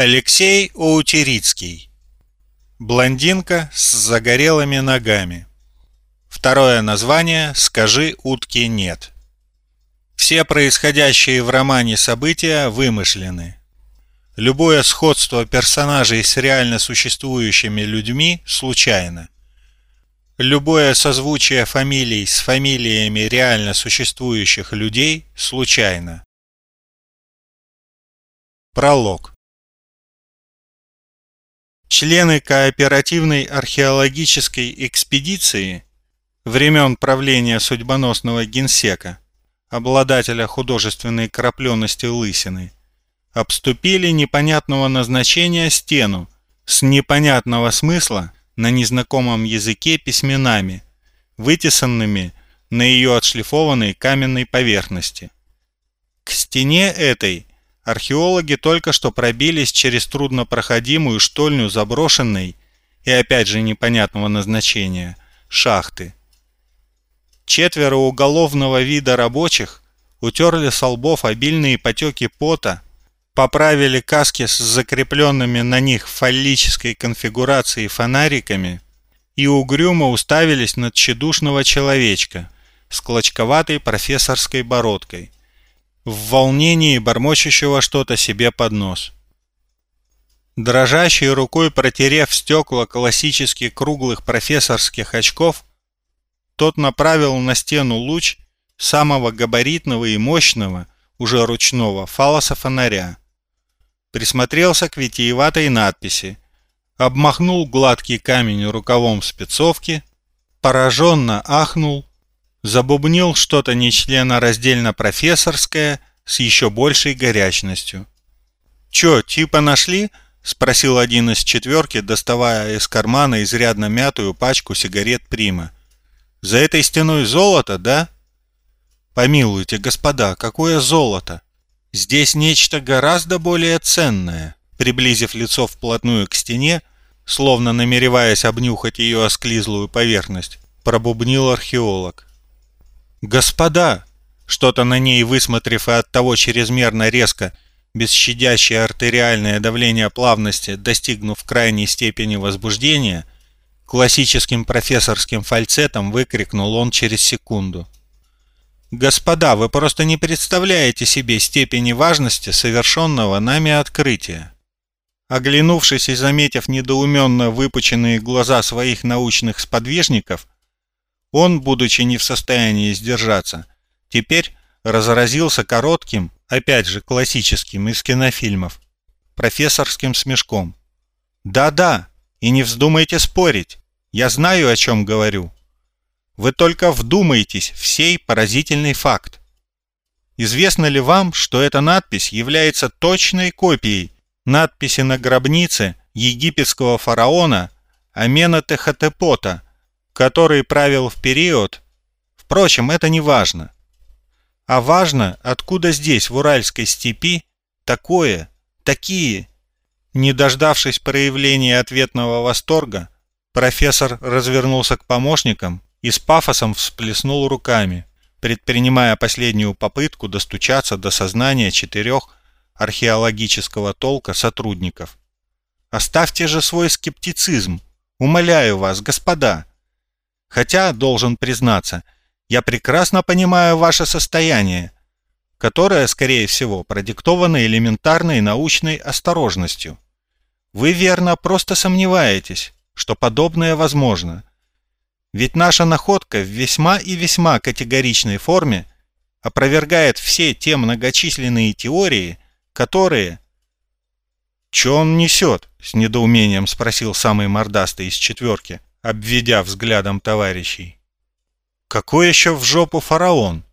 Алексей Оутерицкий. Блондинка с загорелыми ногами. Второе название «Скажи утке нет». Все происходящие в романе события вымышлены. Любое сходство персонажей с реально существующими людьми случайно. Любое созвучие фамилий с фамилиями реально существующих людей случайно. Пролог. Члены кооперативной археологической экспедиции времен правления судьбоносного генсека, обладателя художественной крапленности лысины, обступили непонятного назначения стену с непонятного смысла на незнакомом языке письменами, вытесанными на ее отшлифованной каменной поверхности. К стене этой Археологи только что пробились через труднопроходимую штольню заброшенной и опять же непонятного назначения шахты. Четверо уголовного вида рабочих утерли с лбов обильные потеки пота, поправили каски с закрепленными на них фаллической конфигурацией фонариками и угрюмо уставились на тщедушного человечка с клочковатой профессорской бородкой – в волнении бормочущего что-то себе под нос. Дрожащей рукой протерев стекла классически круглых профессорских очков, тот направил на стену луч самого габаритного и мощного, уже ручного, фалоса фонаря. Присмотрелся к витиеватой надписи, обмахнул гладкий камень рукавом спецовки, пораженно ахнул забубнил что-то нечленораздельно профессорское с еще большей горячностью. «Чё, типа нашли?» — спросил один из четверки, доставая из кармана изрядно мятую пачку сигарет Прима. «За этой стеной золото, да?» «Помилуйте, господа, какое золото? Здесь нечто гораздо более ценное», приблизив лицо вплотную к стене, словно намереваясь обнюхать ее осклизлую поверхность, пробубнил археолог. «Господа!» Что-то на ней высмотрев и от того чрезмерно резко, без щадящее артериальное давление плавности, достигнув крайней степени возбуждения, классическим профессорским фальцетом выкрикнул он через секунду. «Господа, вы просто не представляете себе степени важности совершенного нами открытия!» Оглянувшись и заметив недоуменно выпученные глаза своих научных сподвижников, он, будучи не в состоянии сдержаться, теперь разразился коротким, опять же классическим из кинофильмов, профессорским смешком. «Да-да, и не вздумайте спорить, я знаю, о чем говорю. Вы только вдумайтесь в сей поразительный факт. Известно ли вам, что эта надпись является точной копией надписи на гробнице египетского фараона Амена Техотепота – который правил в период... Впрочем, это не важно. А важно, откуда здесь, в Уральской степи, такое, такие... Не дождавшись проявления ответного восторга, профессор развернулся к помощникам и с пафосом всплеснул руками, предпринимая последнюю попытку достучаться до сознания четырех археологического толка сотрудников. «Оставьте же свой скептицизм! Умоляю вас, господа! Хотя, должен признаться, я прекрасно понимаю ваше состояние, которое, скорее всего, продиктовано элементарной научной осторожностью. Вы верно просто сомневаетесь, что подобное возможно. Ведь наша находка в весьма и весьма категоричной форме опровергает все те многочисленные теории, которые... «Че он несет?» — с недоумением спросил самый мордастый из четверки обведя взглядом товарищей. «Какой еще в жопу фараон?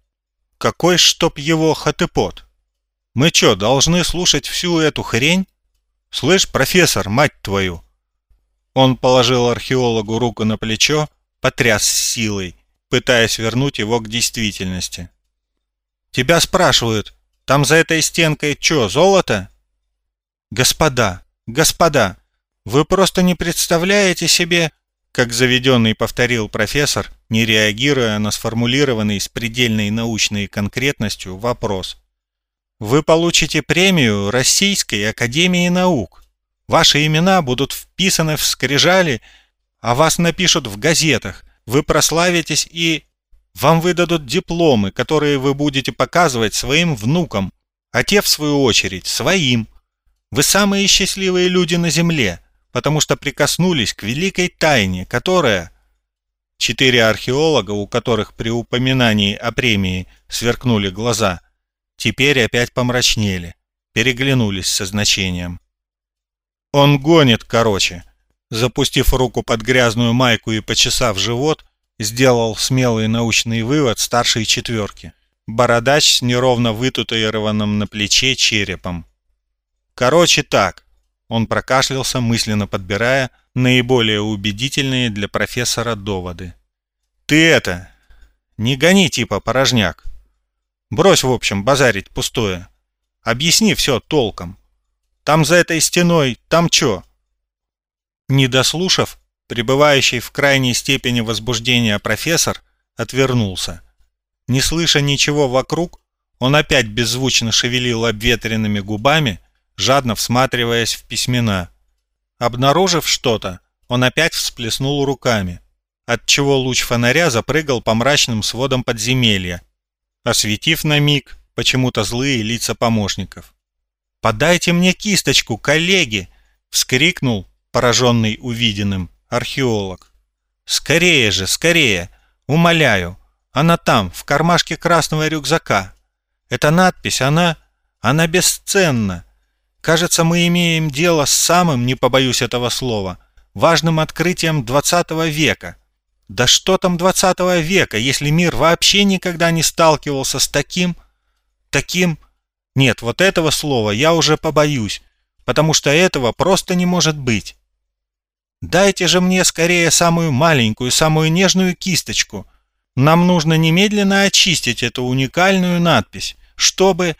Какой, чтоб его хатепот? Мы что, должны слушать всю эту хрень? Слышь, профессор, мать твою!» Он положил археологу руку на плечо, потряс силой, пытаясь вернуть его к действительности. «Тебя спрашивают, там за этой стенкой что, золото?» «Господа, господа, вы просто не представляете себе, как заведенный повторил профессор, не реагируя на сформулированный с предельной научной конкретностью вопрос. Вы получите премию Российской Академии Наук. Ваши имена будут вписаны в скрижали, а вас напишут в газетах. Вы прославитесь и... Вам выдадут дипломы, которые вы будете показывать своим внукам, а те, в свою очередь, своим. Вы самые счастливые люди на Земле, потому что прикоснулись к великой тайне, которая... Четыре археолога, у которых при упоминании о премии сверкнули глаза, теперь опять помрачнели, переглянулись со значением. «Он гонит, короче», запустив руку под грязную майку и почесав живот, сделал смелый научный вывод старшей четверки. Бородач с неровно вытатуированным на плече черепом. Короче так. Он прокашлялся, мысленно подбирая наиболее убедительные для профессора доводы. Ты это, не гони типа порожняк. Брось, в общем, базарить пустое. Объясни все толком. Там за этой стеной, там чё? Не дослушав, пребывающий в крайней степени возбуждения профессор отвернулся. Не слыша ничего вокруг, он опять беззвучно шевелил обветренными губами, жадно всматриваясь в письмена. Обнаружив что-то, он опять всплеснул руками, отчего луч фонаря запрыгал по мрачным сводам подземелья, осветив на миг почему-то злые лица помощников. «Подайте мне кисточку, коллеги!» — вскрикнул, пораженный увиденным, археолог. «Скорее же, скорее! Умоляю! Она там, в кармашке красного рюкзака. Эта надпись, она... она бесценна. Кажется, мы имеем дело с самым, не побоюсь этого слова, важным открытием 20 века. Да что там 20 века, если мир вообще никогда не сталкивался с таким... таким... Нет, вот этого слова я уже побоюсь, потому что этого просто не может быть. Дайте же мне скорее самую маленькую, самую нежную кисточку — нам нужно немедленно очистить эту уникальную надпись, чтобы...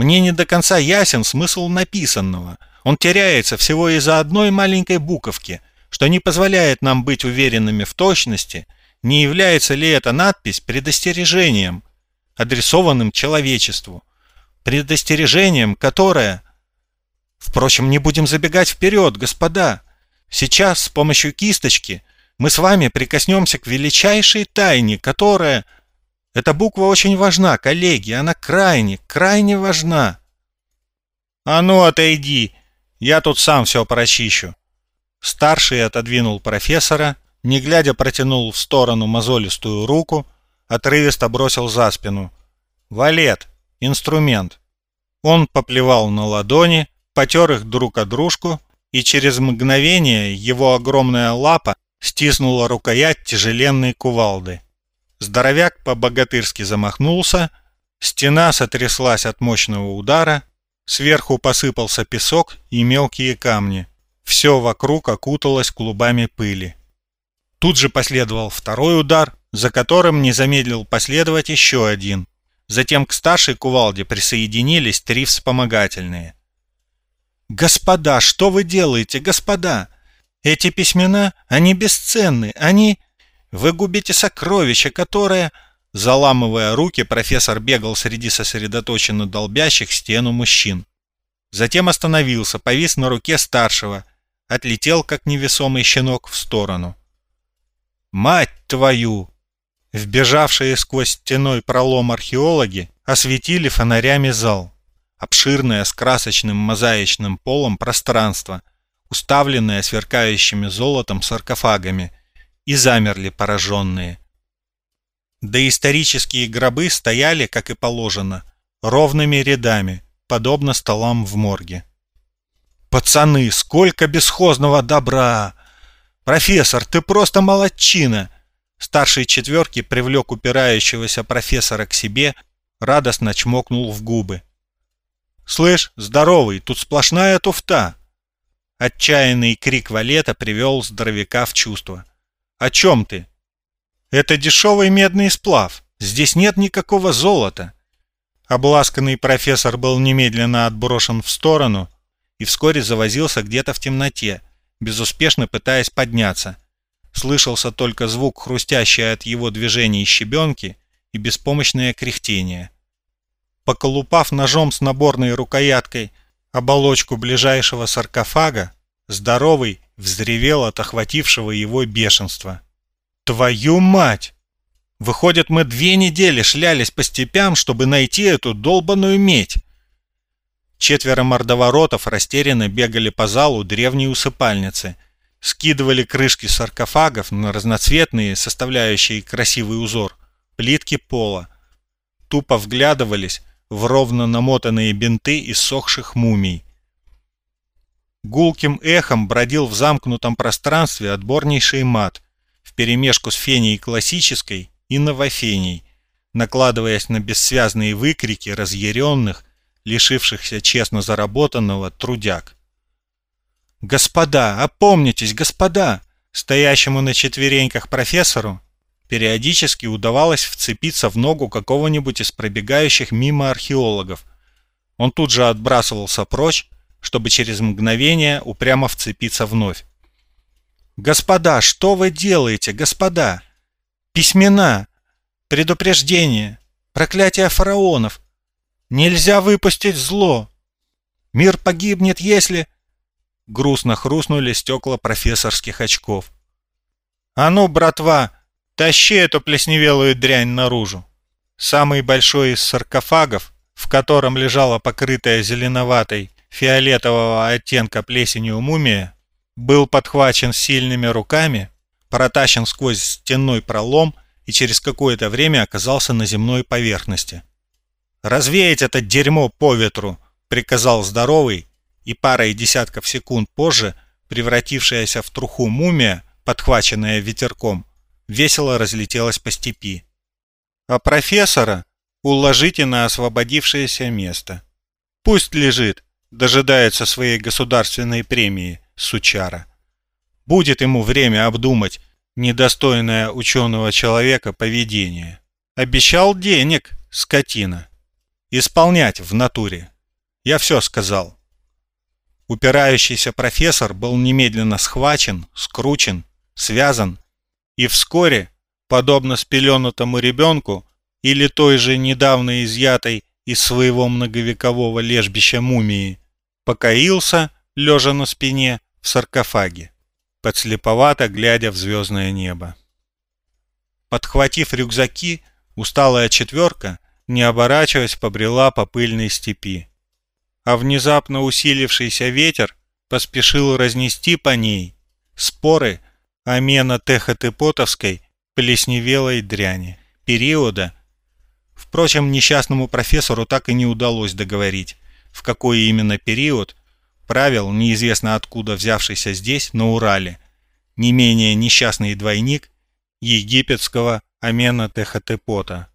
Мне не до конца ясен смысл написанного. Он теряется всего из-за одной маленькой буковки, что не позволяет нам быть уверенными в точности, не является ли эта надпись предостережением, адресованным человечеству. Предостережением, которое... Впрочем, не будем забегать вперед, господа. Сейчас с помощью кисточки мы с вами прикоснемся к величайшей тайне, которая... Эта буква очень важна, коллеги, она крайне, крайне важна. А ну, отойди, я тут сам все прочищу. Старший отодвинул профессора, не глядя протянул в сторону мозолистую руку, отрывисто бросил за спину. «Валет! Инструмент!» Он поплевал на ладони, потер их друг о дружку, и через мгновение его огромная лапа стиснула рукоять тяжеленной кувалды. Здоровяк по-богатырски замахнулся, стена сотряслась от мощного удара, сверху посыпался песок и мелкие камни. Все вокруг окуталось клубами пыли. Тут же последовал второй удар, за которым не замедлил последовать еще один. Затем к старшей кувалде присоединились три вспомогательные. «Господа, что вы делаете, господа?» Эти письмена, они бесценны, они... Вы губите сокровище, которое...» Заламывая руки, профессор бегал среди сосредоточенно долбящих стену мужчин. Затем остановился, повис на руке старшего, отлетел, как невесомый щенок, в сторону. «Мать твою!» Вбежавшие сквозь стеной пролом археологи осветили фонарями зал. Обширное с красочным мозаичным полом пространство, уставленные сверкающими золотом саркофагами, и замерли пораженные. Доисторические гробы стояли, как и положено, ровными рядами, подобно столам в морге. «Пацаны, сколько бесхозного добра! Профессор, ты просто молодчина!» Старший четверки привлек упирающегося профессора к себе, радостно чмокнул в губы. «Слышь, здоровый, тут сплошная туфта!» Отчаянный крик Валета привел здоровяка в чувство. «О чем ты?» «Это дешевый медный сплав. Здесь нет никакого золота». Обласканный профессор был немедленно отброшен в сторону и вскоре завозился где-то в темноте, безуспешно пытаясь подняться. Слышался только звук хрустящей от его движений щебенки и беспомощное кряхтение. Поколупав ножом с наборной рукояткой оболочку ближайшего саркофага, здоровый взревел от охватившего его бешенства. «Твою мать! Выходит, мы две недели шлялись по степям, чтобы найти эту долбаную медь!» Четверо мордоворотов растерянно бегали по залу древней усыпальницы, скидывали крышки саркофагов на разноцветные, составляющие красивый узор, плитки пола. Тупо вглядывались в ровно намотанные бинты иссохших мумий. Гулким эхом бродил в замкнутом пространстве отборнейший мат, вперемешку с фенией классической и новофенией, накладываясь на бессвязные выкрики разъяренных, лишившихся честно заработанного трудяг. «Господа, опомнитесь, господа!» Стоящему на четвереньках профессору периодически удавалось вцепиться в ногу какого-нибудь из пробегающих мимо археологов. Он тут же отбрасывался прочь, чтобы через мгновение упрямо вцепиться вновь. «Господа, что вы делаете, господа? Письмена, предупреждение, проклятие фараонов. Нельзя выпустить зло. Мир погибнет, если...» Грустно хрустнули стекла профессорских очков. «А ну, братва, тащи эту плесневелую дрянь наружу!» Самый большой из саркофагов, в котором лежала покрытая зеленоватой фиолетового оттенка плесенью мумия, был подхвачен сильными руками, протащен сквозь стенной пролом и через какое-то время оказался на земной поверхности. «Развеять это дерьмо по ветру!» — приказал здоровый, и парой десятков секунд позже превратившаяся в труху мумия, подхваченная ветерком, весело разлетелась по степи. А профессора уложите на освободившееся место. Пусть лежит, дожидается своей государственной премии, сучара. Будет ему время обдумать недостойное ученого человека поведение. Обещал денег, скотина. Исполнять в натуре. Я все сказал. Упирающийся профессор был немедленно схвачен, скручен, связан и вскоре, подобно спеленутому ребенку или той же недавно изъятой из своего многовекового лежбища мумии, покоился, лежа на спине, в саркофаге, подслеповато глядя в звездное небо. Подхватив рюкзаки, усталая четверка, не оборачиваясь, побрела по пыльной степи. А внезапно усилившийся ветер поспешил разнести по ней споры амена техотепотовской плесневелой дряни периода. Впрочем, несчастному профессору так и не удалось договорить, в какой именно период правил неизвестно откуда взявшийся здесь, на Урале, не менее несчастный двойник египетского Амена Техотепота.